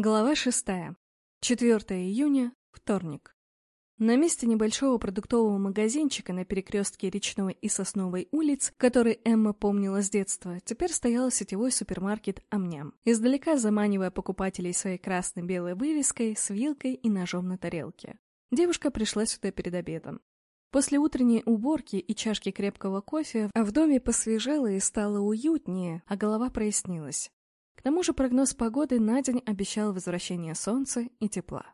Глава шестая. 4 июня, вторник. На месте небольшого продуктового магазинчика на перекрестке Речной и Сосновой улиц, который Эмма помнила с детства, теперь стоял сетевой супермаркет «Амням», издалека заманивая покупателей своей красно-белой вывеской с вилкой и ножом на тарелке. Девушка пришла сюда перед обедом. После утренней уборки и чашки крепкого кофе в доме посвежело и стало уютнее, а голова прояснилась. Тому же прогноз погоды на день обещал возвращение солнца и тепла.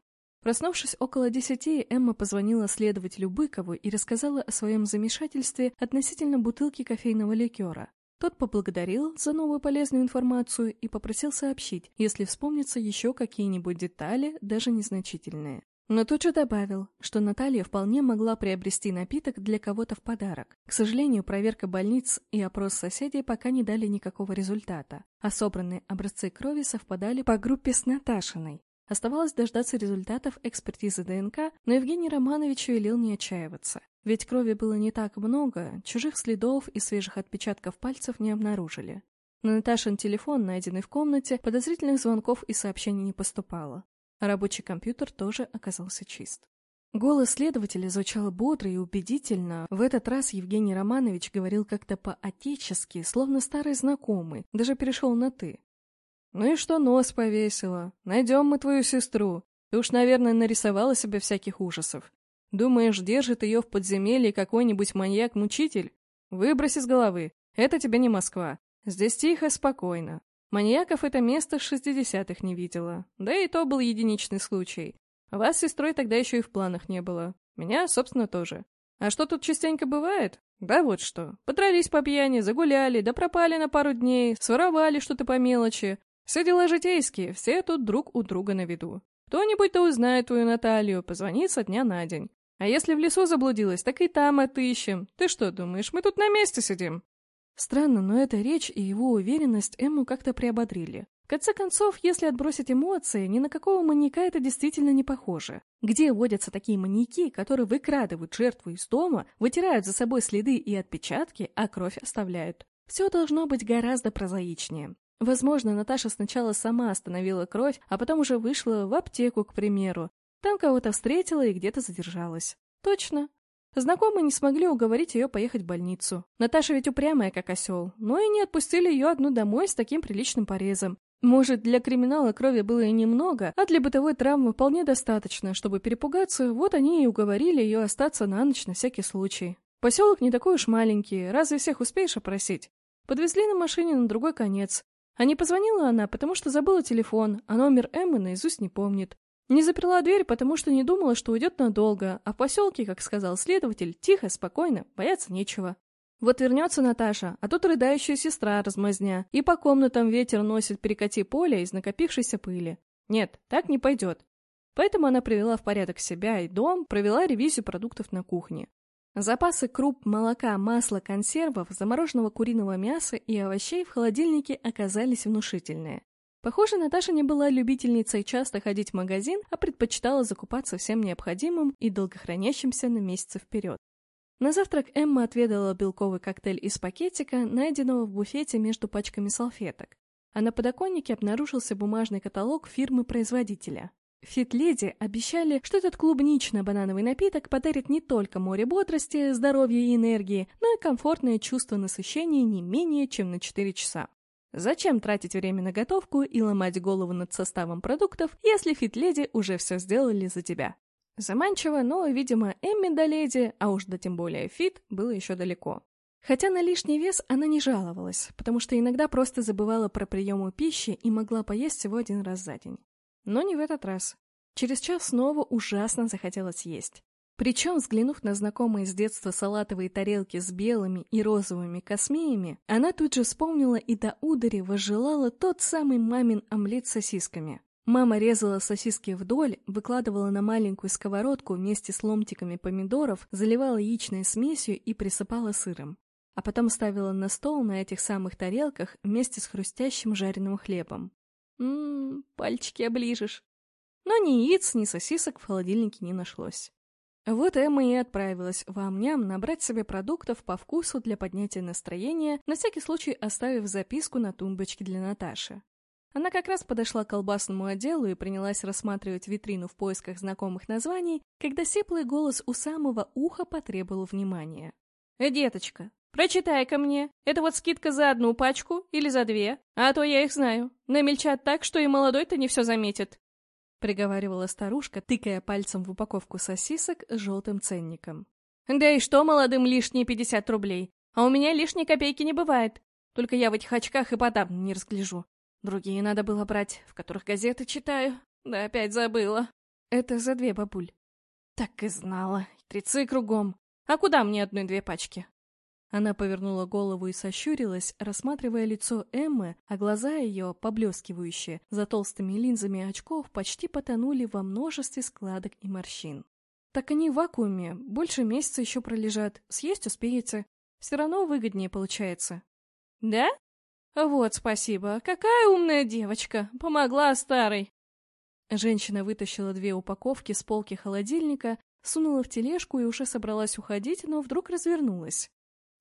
Проснувшись около десяти, Эмма позвонила следователю Быкову и рассказала о своем замешательстве относительно бутылки кофейного ликера. Тот поблагодарил за новую полезную информацию и попросил сообщить, если вспомнятся еще какие-нибудь детали, даже незначительные. Но тут же добавил, что Наталья вполне могла приобрести напиток для кого-то в подарок. К сожалению, проверка больниц и опрос соседей пока не дали никакого результата, а собранные образцы крови совпадали по группе с Наташиной. Оставалось дождаться результатов экспертизы ДНК, но Евгений Романович велел не отчаиваться. Ведь крови было не так много, чужих следов и свежих отпечатков пальцев не обнаружили. На Наташин телефон, найденный в комнате, подозрительных звонков и сообщений не поступало. Рабочий компьютер тоже оказался чист. Голос следователя звучал бодро и убедительно. В этот раз Евгений Романович говорил как-то по-отечески, словно старый знакомый, даже перешел на «ты». «Ну и что нос повесила? Найдем мы твою сестру. Ты уж, наверное, нарисовала себе всяких ужасов. Думаешь, держит ее в подземелье какой-нибудь маньяк-мучитель? Выбрось из головы. Это тебе не Москва. Здесь тихо, спокойно. Маньяков это место в шестидесятых не видела. Да и то был единичный случай. Вас с сестрой тогда еще и в планах не было. Меня, собственно, тоже. А что тут частенько бывает? Да вот что. Подрались по пьяни, загуляли, да пропали на пару дней, своровали что-то по мелочи. Все дела житейские, все тут друг у друга на виду. Кто-нибудь да узнает твою Наталью, позвонит со дня на день. А если в лесу заблудилась, так и там отыщем. Ты что думаешь, мы тут на месте сидим? Странно, но эта речь и его уверенность Эмму как-то приободрили. В конце концов, если отбросить эмоции, ни на какого маньяка это действительно не похоже. Где водятся такие маньяки, которые выкрадывают жертву из дома, вытирают за собой следы и отпечатки, а кровь оставляют? Все должно быть гораздо прозаичнее. Возможно, Наташа сначала сама остановила кровь, а потом уже вышла в аптеку, к примеру. Там кого-то встретила и где-то задержалась. Точно, Знакомые не смогли уговорить ее поехать в больницу. Наташа ведь упрямая, как осел, но и не отпустили ее одну домой с таким приличным порезом. Может, для криминала крови было и немного, а для бытовой травмы вполне достаточно, чтобы перепугаться, вот они и уговорили ее остаться на ночь на всякий случай. Поселок не такой уж маленький, разве всех успеешь опросить? Подвезли на машине на другой конец. А не позвонила она, потому что забыла телефон, а номер Эммы наизусть не помнит. Не заперла дверь, потому что не думала, что уйдет надолго, а в поселке, как сказал следователь, тихо, спокойно, бояться нечего. Вот вернется Наташа, а тут рыдающая сестра размазня, и по комнатам ветер носит перекати поле из накопившейся пыли. Нет, так не пойдет. Поэтому она привела в порядок себя и дом, провела ревизию продуктов на кухне. Запасы круп, молока, масла, консервов, замороженного куриного мяса и овощей в холодильнике оказались внушительные. Похоже, Наташа не была любительницей часто ходить в магазин, а предпочитала закупаться всем необходимым и долгохранящимся на месяцы вперед. На завтрак Эмма отведала белковый коктейль из пакетика, найденного в буфете между пачками салфеток. А на подоконнике обнаружился бумажный каталог фирмы-производителя. Фитледи обещали, что этот клубнично-банановый напиток подарит не только море бодрости, здоровья и энергии, но и комфортное чувство насыщения не менее чем на 4 часа. Зачем тратить время на готовку и ломать голову над составом продуктов, если фит-леди уже все сделали за тебя? Заманчиво, но, видимо, Эмми до леди, а уж до тем более фит, было еще далеко. Хотя на лишний вес она не жаловалась, потому что иногда просто забывала про приемы пищи и могла поесть всего один раз за день. Но не в этот раз. Через час снова ужасно захотелось есть. Причем, взглянув на знакомые с детства салатовые тарелки с белыми и розовыми космеями, она тут же вспомнила и до одури возжелала тот самый мамин омлет с сосисками. Мама резала сосиски вдоль, выкладывала на маленькую сковородку вместе с ломтиками помидоров, заливала яичной смесью и присыпала сыром. А потом ставила на стол на этих самых тарелках вместе с хрустящим жареным хлебом. Ммм, пальчики оближешь. Но ни яиц, ни сосисок в холодильнике не нашлось. Вот Эмма и отправилась в Амням набрать себе продуктов по вкусу для поднятия настроения, на всякий случай оставив записку на тумбочке для Наташи. Она как раз подошла к колбасному отделу и принялась рассматривать витрину в поисках знакомых названий, когда сиплый голос у самого уха потребовал внимания. «Э, деточка, прочитай-ка мне. Это вот скидка за одну пачку или за две, а то я их знаю. Намельчат так, что и молодой-то не все заметит», — приговаривала старушка, тыкая пальцем в упаковку сосисок с желтым ценником. «Да и что молодым лишние пятьдесят рублей? А у меня лишней копейки не бывает. Только я в этих очках и подавно не разгляжу. Другие надо было брать, в которых газеты читаю. Да опять забыла. Это за две бабуль. Так и знала. Трицы кругом. А куда мне одной-две пачки? Она повернула голову и сощурилась, рассматривая лицо Эммы, а глаза ее, поблескивающие, за толстыми линзами очков, почти потонули во множестве складок и морщин. Так они в вакууме, больше месяца еще пролежат, съесть успеете. Все равно выгоднее получается. Да? «Вот спасибо. Какая умная девочка. Помогла старой». Женщина вытащила две упаковки с полки холодильника, сунула в тележку и уже собралась уходить, но вдруг развернулась.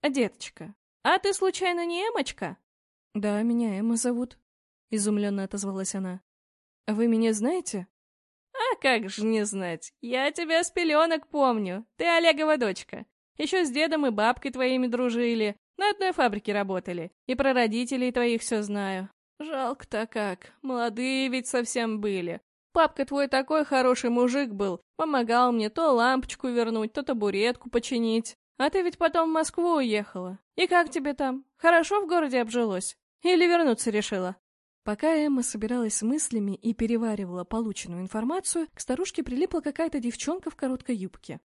«Деточка, а ты случайно не Эмочка?» «Да, меня Эмма зовут», — изумленно отозвалась она. «Вы меня знаете?» «А как же не знать? Я тебя с пеленок помню. Ты Олегова дочка. Еще с дедом и бабкой твоими дружили. На одной фабрике работали. И про родителей твоих все знаю. Жалко-то как. Молодые ведь совсем были. Папка твой такой хороший мужик был. Помогал мне то лампочку вернуть, то табуретку починить. А ты ведь потом в Москву уехала. И как тебе там? Хорошо в городе обжилось? Или вернуться решила?» Пока Эмма собиралась с мыслями и переваривала полученную информацию, к старушке прилипла какая-то девчонка в короткой юбке.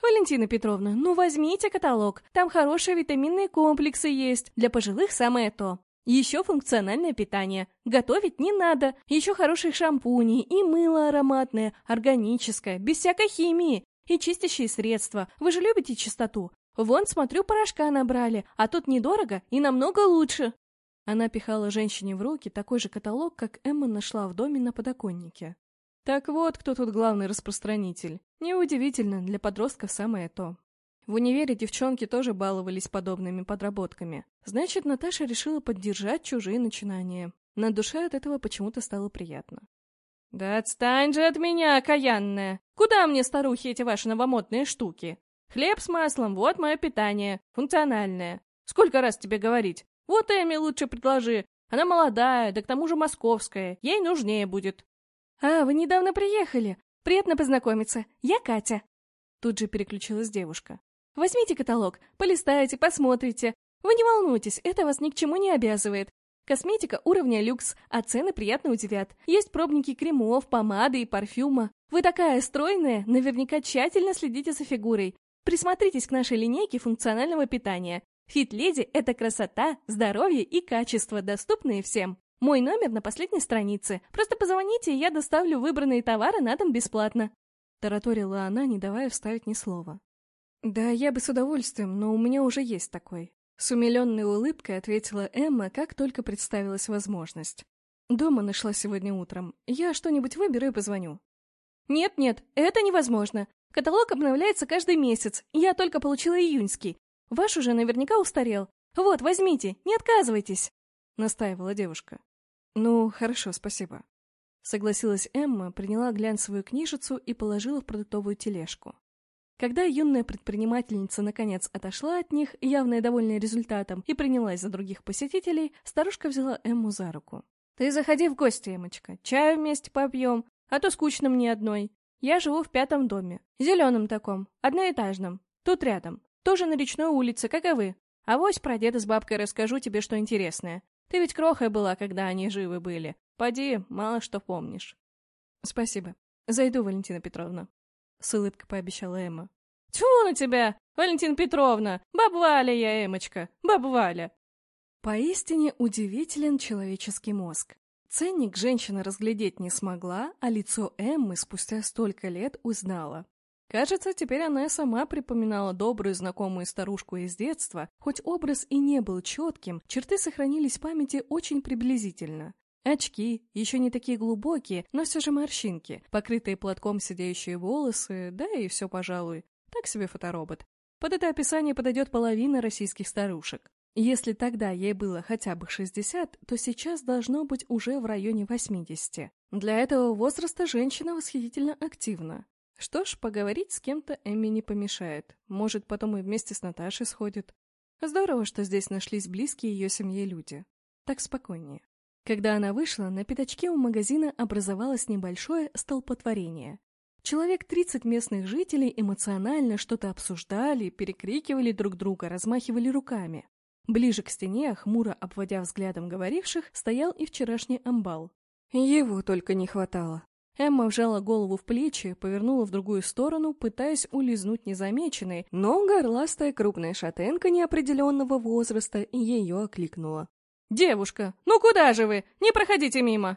«Валентина Петровна, ну возьмите каталог. Там хорошие витаминные комплексы есть. Для пожилых самое то. Еще функциональное питание. Готовить не надо. Еще хорошие шампуни и мыло ароматное, органическое, без всякой химии. И чистящие средства. Вы же любите чистоту? Вон, смотрю, порошка набрали, а тут недорого и намного лучше. Она пихала женщине в руки такой же каталог, как Эмма нашла в доме на подоконнике. Так вот, кто тут главный распространитель. Неудивительно, для подростков самое то. В универе девчонки тоже баловались подобными подработками. Значит, Наташа решила поддержать чужие начинания. На душе от этого почему-то стало приятно. «Да отстань же от меня, окаянная! Куда мне, старухи, эти ваши новомодные штуки? Хлеб с маслом — вот мое питание, функциональное. Сколько раз тебе говорить? Вот Эми лучше предложи. Она молодая, да к тому же московская, ей нужнее будет. «А, вы недавно приехали. Приятно познакомиться. Я Катя». Тут же переключилась девушка. «Возьмите каталог, полистайте, посмотрите. Вы не волнуйтесь, это вас ни к чему не обязывает. Косметика уровня люкс, а цены приятно удивят. Есть пробники кремов, помады и парфюма. Вы такая стройная, наверняка тщательно следите за фигурой. Присмотритесь к нашей линейке функционального питания. Фит-леди – это красота, здоровье и качество, доступные всем. Мой номер на последней странице. Просто позвоните, и я доставлю выбранные товары на дом бесплатно. Тараторила она, не давая вставить ни слова. Да, я бы с удовольствием, но у меня уже есть такой. С умиленной улыбкой ответила Эмма, как только представилась возможность. Дома нашла сегодня утром. Я что-нибудь выберу и позвоню. Нет-нет, это невозможно. Каталог обновляется каждый месяц. Я только получила июньский. Ваш уже наверняка устарел. Вот, возьмите, не отказывайтесь. Настаивала девушка. «Ну, хорошо, спасибо». Согласилась Эмма, приняла глянцевую книжицу и положила в продуктовую тележку. Когда юная предпринимательница наконец отошла от них, явно довольная результатом, и принялась за других посетителей, старушка взяла Эмму за руку. «Ты заходи в гости, Эмочка, чаю вместе попьем, а то скучно мне одной. Я живу в пятом доме, зеленом таком, одноэтажном, тут рядом, тоже на речной улице, как и вы. А вось про деда с бабкой расскажу тебе что интересное. Ты ведь крохой была, когда они живы были. Поди, мало что помнишь. Спасибо. Зайду, Валентина Петровна. С улыбкой пообещала Эмма. Тьфу на тебя, Валентина Петровна! Баба Валя я, Эмочка, баба Валя! Поистине удивителен человеческий мозг. Ценник женщина разглядеть не смогла, а лицо Эммы спустя столько лет узнала. Кажется, теперь она сама припоминала добрую знакомую старушку из детства, хоть образ и не был четким, черты сохранились в памяти очень приблизительно. Очки, еще не такие глубокие, но все же морщинки, покрытые платком сидеющие волосы, да и все, пожалуй. Так себе фоторобот. Под это описание подойдет половина российских старушек. Если тогда ей было хотя бы 60, то сейчас должно быть уже в районе 80. Для этого возраста женщина восхитительно активна. Что ж, поговорить с кем-то Эмми не помешает. Может, потом и вместе с Наташей сходит. Здорово, что здесь нашлись близкие ее семье люди. Так спокойнее. Когда она вышла, на пятачке у магазина образовалось небольшое столпотворение. Человек 30 местных жителей эмоционально что-то обсуждали, перекрикивали друг друга, размахивали руками. Ближе к стене, хмуро обводя взглядом говоривших, стоял и вчерашний амбал. Его только не хватало. Эмма вжала голову в плечи, повернула в другую сторону, пытаясь улизнуть незамеченной, но горластая крупная шатенка неопределенного возраста ее окликнула. «Девушка, ну куда же вы? Не проходите мимо!»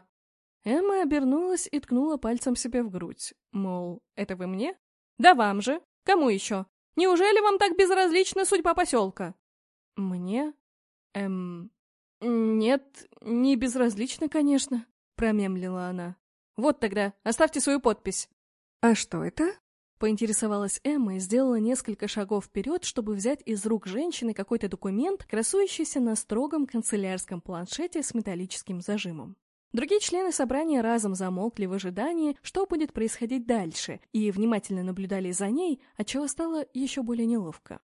Эмма обернулась и ткнула пальцем себе в грудь. Мол, это вы мне? Да вам же. Кому еще? Неужели вам так безразлична судьба поселка? Мне? Эм... Нет, не безразлично, конечно, промемлила она. Вот тогда, оставьте свою подпись. А что это? Поинтересовалась Эмма и сделала несколько шагов вперед, чтобы взять из рук женщины какой-то документ, красующийся на строгом канцелярском планшете с металлическим зажимом. Другие члены собрания разом замолкли в ожидании, что будет происходить дальше, и внимательно наблюдали за ней, отчего стало еще более неловко.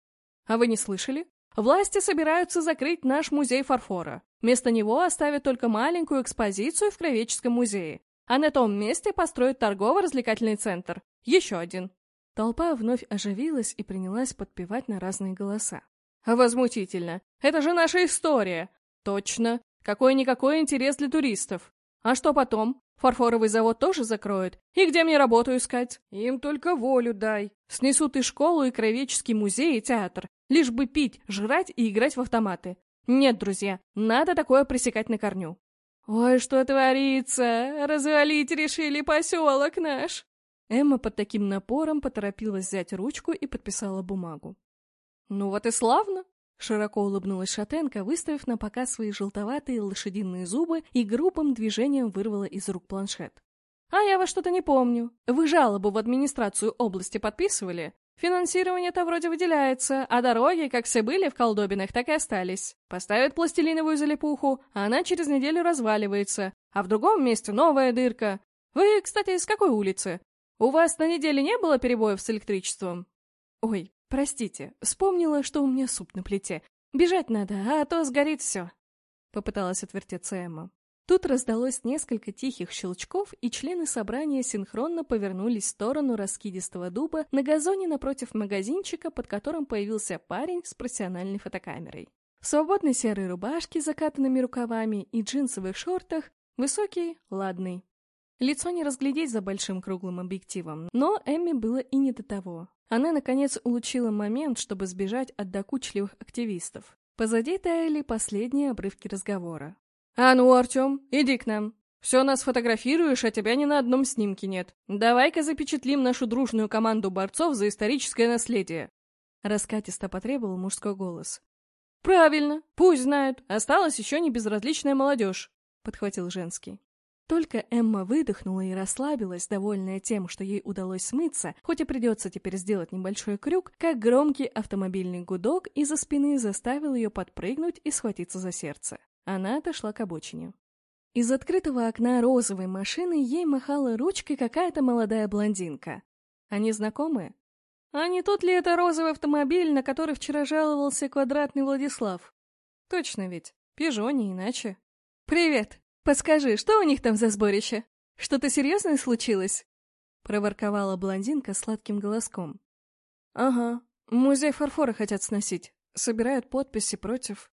«А вы не слышали? Власти собираются закрыть наш музей фарфора. Вместо него оставят только маленькую экспозицию в Кровеческом музее. А на том месте построят торгово-развлекательный центр. Еще один». Толпа вновь оживилась и принялась подпевать на разные голоса. «А возмутительно! Это же наша история!» «Точно! Какой-никакой интерес для туристов. А что потом? Фарфоровый завод тоже закроют? И где мне работу искать? Им только волю дай. Снесут и школу, и кровеческий музей, и театр. Лишь бы пить, жрать и играть в автоматы. Нет, друзья, надо такое пресекать на корню. Ой, что творится? Развалить решили поселок наш. Эмма под таким напором поторопилась взять ручку и подписала бумагу. Ну вот и славно. Широко улыбнулась Шатенко, выставив на показ свои желтоватые лошадиные зубы и грубым движением вырвала из рук планшет. «А я вас что-то не помню. Вы жалобу в администрацию области подписывали? Финансирование-то вроде выделяется, а дороги, как все были в колдобинах, так и остались. Поставят пластилиновую залипуху, а она через неделю разваливается, а в другом месте новая дырка. Вы, кстати, с какой улицы? У вас на неделе не было перебоев с электричеством?» «Ой, «Простите, вспомнила, что у меня суп на плите. Бежать надо, а то сгорит все!» Попыталась отвертеться Эмма. Тут раздалось несколько тихих щелчков, и члены собрания синхронно повернулись в сторону раскидистого дуба на газоне напротив магазинчика, под которым появился парень с профессиональной фотокамерой. В свободной серой рубашке с закатанными рукавами и джинсовых шортах, высокий, ладный. Лицо не разглядеть за большим круглым объективом, но Эмме было и не до того. Она, наконец, улучила момент, чтобы сбежать от докучливых активистов. Позади таяли последние обрывки разговора. «А ну, Артем, иди к нам. Все нас фотографируешь, а тебя ни на одном снимке нет. Давай-ка запечатлим нашу дружную команду борцов за историческое наследие». Раскатисто потребовал мужской голос. «Правильно, пусть знают. Осталась еще не безразличная молодежь», — подхватил женский. Только Эмма выдохнула и расслабилась, довольная тем, что ей удалось смыться, хоть и придется теперь сделать небольшой крюк, как громкий автомобильный гудок из-за спины заставил ее подпрыгнуть и схватиться за сердце. Она отошла к обочине. Из открытого окна розовой машины ей махала ручкой какая-то молодая блондинка. Они знакомы? А не тот ли это розовый автомобиль, на который вчера жаловался квадратный Владислав? Точно ведь, Пежо иначе. «Привет!» «Подскажи, что у них там за сборище? Что-то серьезное случилось?» Проворковала блондинка сладким голоском. «Ага, музей фарфора хотят сносить. Собирают подписи против».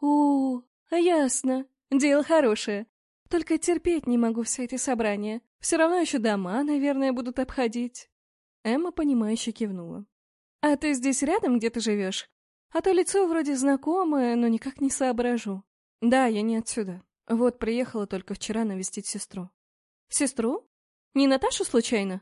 у, ясно. Дело хорошее. Только терпеть не могу все эти собрания. Все равно еще дома, наверное, будут обходить». Эмма, понимающе кивнула. «А ты здесь рядом где ты живешь? А то лицо вроде знакомое, но никак не соображу. Да, я не отсюда. Вот приехала только вчера навестить сестру. Сестру? Не Наташу случайно?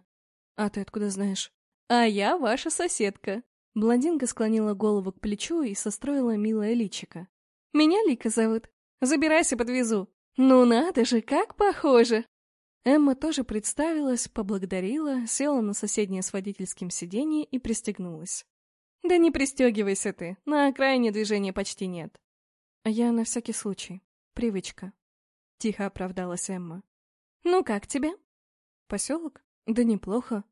А ты откуда знаешь? А я ваша соседка. Блондинка склонила голову к плечу и состроила милое личико. Меня Лика зовут. Забирайся, подвезу. Ну надо же, как похоже. Эмма тоже представилась, поблагодарила, села на соседнее с водительским сиденье и пристегнулась. «Да не пристегивайся ты, на окраине движения почти нет. Я на всякий случай. Привычка. Тихо оправдалась Эмма. Ну как тебе? Поселок? Да неплохо.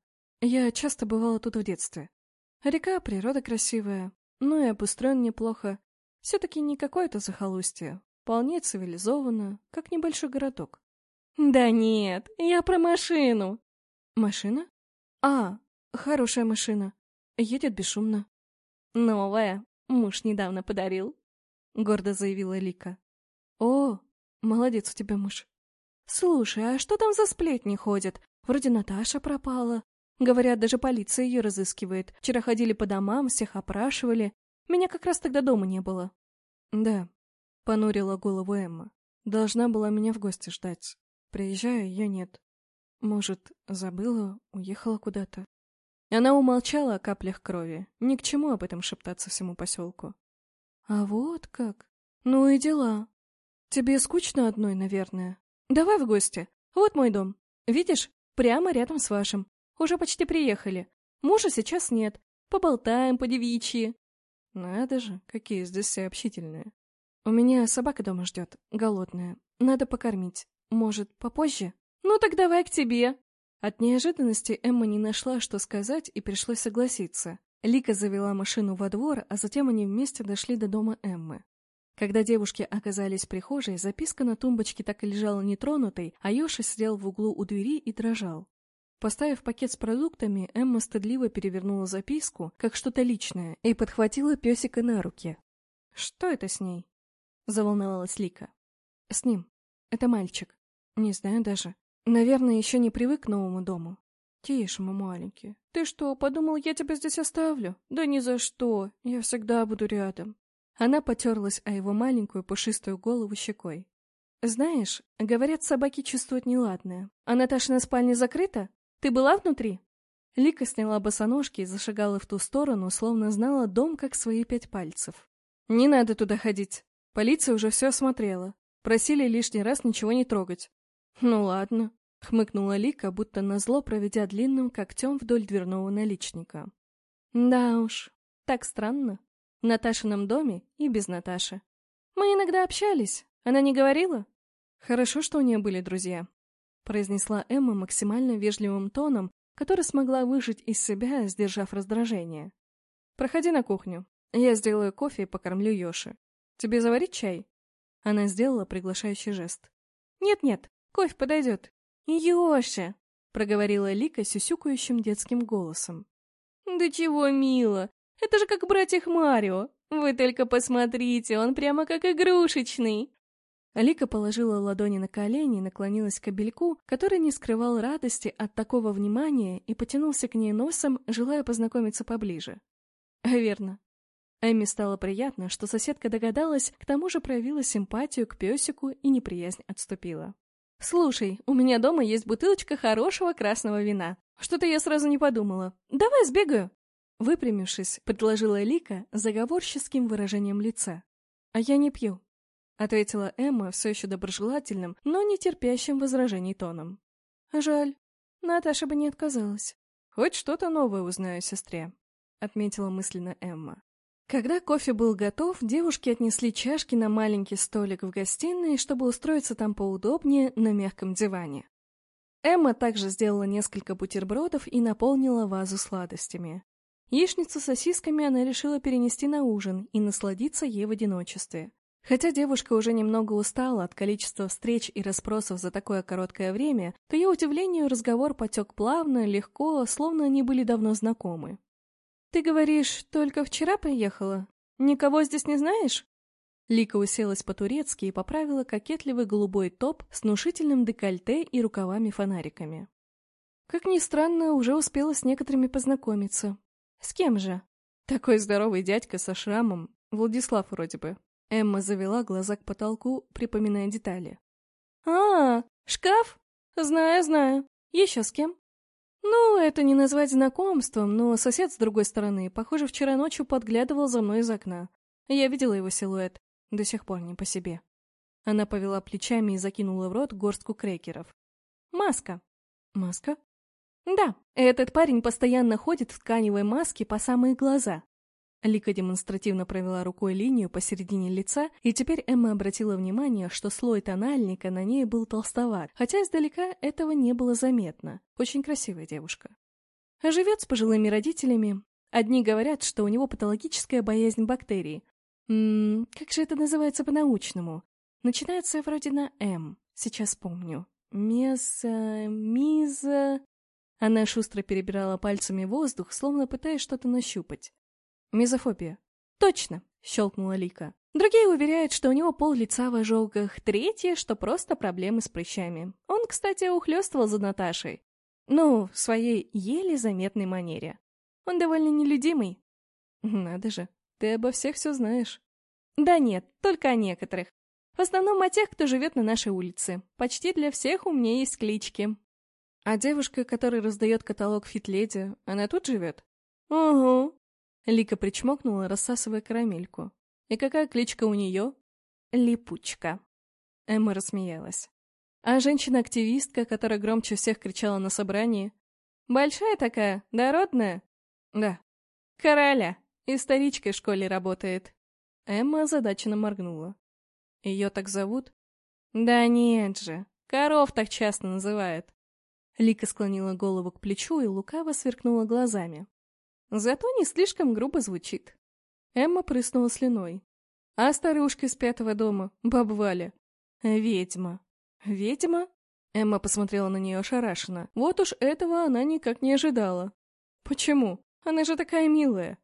Я часто бывала тут в детстве. Река, природа красивая, ну и обустроен неплохо. Все-таки не какое-то захолустье, вполне цивилизованно, как небольшой городок. Да нет, я про машину. Машина? А, хорошая машина. Едет бесшумно. Новая. Муж недавно подарил. Гордо заявила Лика. О, молодец у тебя муж. Слушай, а что там за сплетни ходят? Вроде Наташа пропала. Говорят, даже полиция ее разыскивает. Вчера ходили по домам, всех опрашивали. Меня как раз тогда дома не было. Да, понурила голову Эмма. Должна была меня в гости ждать. Приезжаю, ее нет. Может, забыла, уехала куда-то. Она умолчала о каплях крови. Ни к чему об этом шептаться всему поселку. А вот как. Ну и дела. Тебе скучно одной, наверное. Давай в гости. Вот мой дом. Видишь, прямо рядом с вашим. Уже почти приехали. Мужа сейчас нет. Поболтаем по девичьи. Надо же, какие здесь все общительные. У меня собака дома ждет, голодная. Надо покормить. Может, попозже? Ну так давай к тебе. От неожиданности Эмма не нашла, что сказать, и пришлось согласиться. Лика завела машину во двор, а затем они вместе дошли до дома Эммы. Когда девушки оказались в прихожей, записка на тумбочке так и лежала нетронутой, а Йоша сидел в углу у двери и дрожал. Поставив пакет с продуктами, Эмма стыдливо перевернула записку, как что-то личное, и подхватила песика на руки. «Что это с ней?» — заволновалась Лика. «С ним. Это мальчик. Не знаю даже. Наверное, еще не привык к новому дому. Тише, мой маленький. Ты что, подумал, я тебя здесь оставлю? Да ни за что. Я всегда буду рядом. Она потерлась о его маленькую пушистую голову щекой. Знаешь, говорят, собаки чувствуют неладное. А Наташина спальня закрыта? Ты была внутри? Лика сняла босоножки и зашагала в ту сторону, словно знала дом как свои пять пальцев. Не надо туда ходить. Полиция уже все осмотрела. Просили лишний раз ничего не трогать. Ну ладно, — хмыкнула Лика, будто назло проведя длинным когтем вдоль дверного наличника. «Да уж, так странно. Наташином доме и без Наташи. Мы иногда общались. Она не говорила?» «Хорошо, что у нее были друзья», — произнесла Эмма максимально вежливым тоном, который смогла выжить из себя, сдержав раздражение. «Проходи на кухню. Я сделаю кофе и покормлю Йоши. Тебе заварить чай?» Она сделала приглашающий жест. «Нет-нет, кофе подойдет. «Ёша!» — проговорила Лика сюсюкающим детским голосом. «Да чего мило! Это же как братьях Марио! Вы только посмотрите, он прямо как игрушечный!» Лика положила ладони на колени и наклонилась к кобельку, который не скрывал радости от такого внимания и потянулся к ней носом, желая познакомиться поближе. Верно. Эмми стало приятно, что соседка догадалась, к тому же проявила симпатию к песику и неприязнь отступила. «Слушай, у меня дома есть бутылочка хорошего красного вина. Что-то я сразу не подумала. Давай сбегаю!» Выпрямившись, предложила Лика заговорческим выражением лица. «А я не пью», — ответила Эмма все еще доброжелательным, но не терпящим возражений тоном. «Жаль. Наташа бы не отказалась. Хоть что-то новое узнаю сестре», — отметила мысленно Эмма. Когда кофе был готов, девушки отнесли чашки на маленький столик в гостиной, чтобы устроиться там поудобнее на мягком диване. Эмма также сделала несколько бутербродов и наполнила вазу сладостями. Яичницу с сосисками она решила перенести на ужин и насладиться ей в одиночестве. Хотя девушка уже немного устала от количества встреч и расспросов за такое короткое время, то ее удивлению разговор потек плавно, легко, словно они были давно знакомы. «Ты говоришь, только вчера приехала? Никого здесь не знаешь?» Лика уселась по-турецки и поправила кокетливый голубой топ с внушительным декольте и рукавами-фонариками. Как ни странно, уже успела с некоторыми познакомиться. С кем же? Такой здоровый дядька со шрамом. Владислав вроде бы. Эмма завела глаза к потолку, припоминая детали. «А, шкаф? Знаю, знаю. Еще с кем?» Ну, это не назвать знакомством, но сосед с другой стороны, похоже, вчера ночью подглядывал за мной из окна. Я видела его силуэт. До сих пор не по себе. Она повела плечами и закинула в рот горстку крекеров. Маска. Маска? Да, этот парень постоянно ходит в тканевой маске по самые глаза. Лика демонстративно провела рукой линию посередине лица, и теперь Эмма обратила внимание, что слой тональника на ней был толстоват, хотя издалека этого не было заметно. Очень красивая девушка. Живет с пожилыми родителями. Одни говорят, что у него патологическая боязнь бактерий. Ммм, как же это называется по-научному? Начинается вроде на «М». Сейчас помню. Меза... Миза... Она шустро перебирала пальцами воздух, словно пытаясь что-то нащупать. Мизофобия. Точно, щелкнула Лика. Другие уверяют, что у него пол лица в ожогах, третьи, что просто проблемы с прыщами. Он, кстати, ухлёстывал за Наташей. Ну, в своей еле заметной манере. Он довольно нелюдимый. Надо же, ты обо всех все знаешь. Да нет, только о некоторых. В основном о тех, кто живет на нашей улице. Почти для всех у меня есть клички. А девушка, которая раздает каталог фитледи, она тут живет? Угу. Лика причмокнула, рассасывая карамельку. И какая кличка у нее? Липучка. Эмма рассмеялась. А женщина-активистка, которая громче всех кричала на собрании? Большая такая, дородная? Да. Короля. Историчкой в школе работает. Эмма озадаченно моргнула. Ее так зовут? Да нет же, коров так часто называют. Лика склонила голову к плечу и лукаво сверкнула глазами. Зато не слишком грубо звучит. Эмма прыснула слюной. А старушка из пятого дома, баба Валя. Ведьма. Ведьма? Эмма посмотрела на нее ошарашенно. Вот уж этого она никак не ожидала. Почему? Она же такая милая.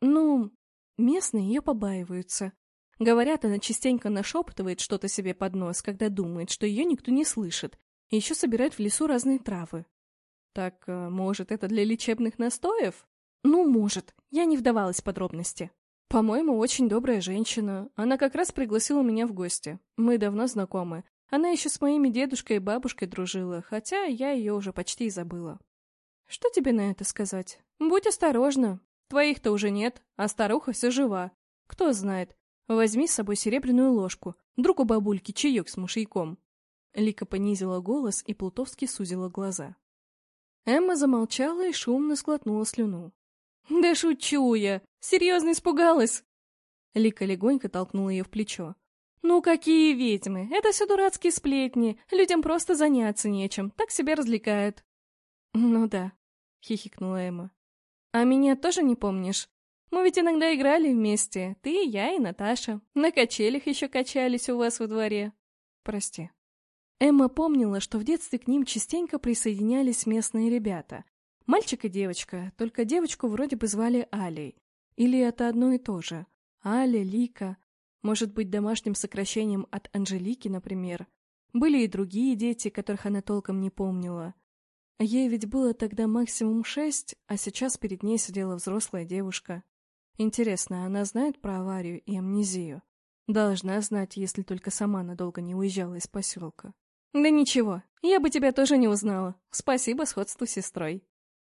Ну, местные ее побаиваются. Говорят, она частенько нашептывает что-то себе под нос, когда думает, что ее никто не слышит, и еще собирает в лесу разные травы. Так, э, может, это для лечебных настоев? Ну, может. Я не вдавалась в подробности. По-моему, очень добрая женщина. Она как раз пригласила меня в гости. Мы давно знакомы. Она еще с моими дедушкой и бабушкой дружила, хотя я ее уже почти забыла. Что тебе на это сказать? Будь осторожна. Твоих-то уже нет, а старуха все жива. Кто знает, Возьми с собой серебряную ложку. Вдруг у бабульки чаек с мышейком. Лика понизила голос и плутовски сузила глаза. Эмма замолчала и шумно сглотнула слюну. «Да шучу я! Серьезно испугалась!» Лика легонько толкнула ее в плечо. «Ну какие ведьмы! Это все дурацкие сплетни. Людям просто заняться нечем. Так себя развлекают». «Ну да», — хихикнула Эмма. «А меня тоже не помнишь? Мы ведь иногда играли вместе, ты, я и Наташа. На качелях еще качались у вас во дворе. Прости. Эмма помнила, что в детстве к ним частенько присоединялись местные ребята. Мальчик и девочка, только девочку вроде бы звали Алей. Или это одно и то же. Аля, Лика. Может быть, домашним сокращением от Анжелики, например. Были и другие дети, которых она толком не помнила. Ей ведь было тогда максимум шесть, а сейчас перед ней сидела взрослая девушка. Интересно, она знает про аварию и амнезию? Должна знать, если только сама надолго не уезжала из поселка. Да ничего, я бы тебя тоже не узнала. Спасибо сходству с сестрой.